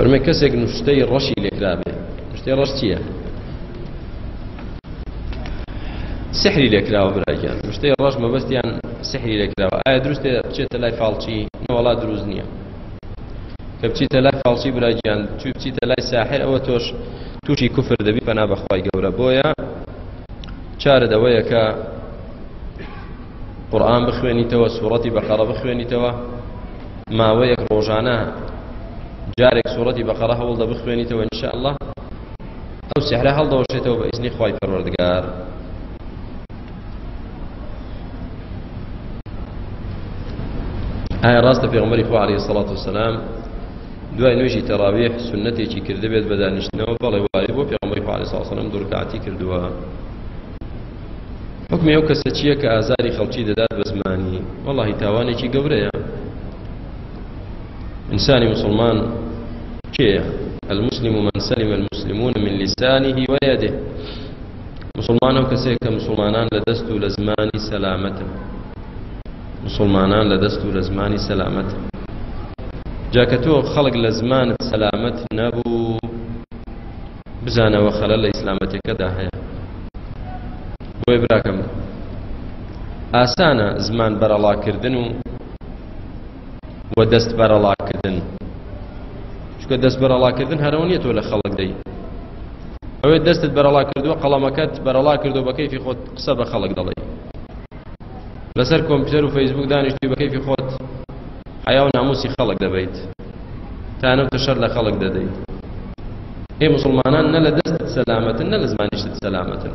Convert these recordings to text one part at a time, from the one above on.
فەرمێ کەسێک نوشتەی ڕەشی لێکرابێ نوشتەی ڕەش چییە سحری لێکراوە براگیان نوشتەی ڕەش مەبەستیان سحری لێکراوە ئایا دروستێ بچێتە لای فاڵچی نەوەڵا دروست نییە کە بچیتە لای فاڵچی براگیان چی بچیتە لای ساحر ئەوە تۆش تووشی کوفر دەبی پەنا بەخوای گەورە بۆیە چارت ئەوەیە کە قورآن بخوێنیتەوە سوورەتی بەقەڕە بخوێنیتەوە ماوەیەک ڕۆژانە جارێک سوورەتی بەقەڕە هەوڵدە بخوێنیتەوە انشاء الله ئەو سحرە هەڵدەوەشێتەوە بە ئیزنی خی پەروەردگار ئایا ڕاستە پێغمبەری خوا علیه سڵات وسلام دوای نوێژی تەراویح سنەتێکی کردبێت بە دانیشتنەوە بەڵێ وای بۆ پێغمبەری خوا علیه سڵات وسلام دوورکاتی کردووە حکمی ئەو کەسە چییە کە ئازاری خەڵکی دەدات بە زمانی وەڵی تاوانێکی گەورەیە ئینسانی مسلمان کێە المسلم من سلم المسلمون من لسانه ويده موسڵمان ئەو کەسەیە کە موسڵمانان لە دەست و لە زمانی سەلامەتن مسلمانان لە دەست و لە زمانی سەلامەت جاکە تۆ خەڵک لە زمانت سەلامەت نەبوو بزانەوە خەلە لە ئیسلامەتەکەدا هەیە بۆی براکەم ئاسانە زمان بەرەڵاکردن و و دەست بەرەڵاکردن چکە دەست بەرەڵاکردن هەرەوە نیە تۆ لە خەڵک دەی ئەوێ دەستت بەرەڵا کردووە قەڵەمەکەت بەرەڵا کردو بە کەیفی خۆت قسە بە خەڵک دەڵێ لەسەر کۆمپیوتەر و فەیسبوک دانیشتی بە کەیفی خۆت حیا و ناموسی خەڵک دەبیت تانە و تەشەر لە خەڵک دەدەیت هی مسلمانان نە لە دەستت سەلامەتن نە لە زمانیشتت سەلامەتن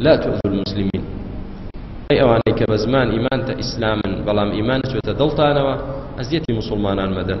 لا تؤذوا المسلمین ئەی ئەوانەی کە بە زمان ئیمانتە ئیسلامن بەڵام ئیمان چۆتە دڵتانەوە ئەزیەتی مسلمانان مەدەن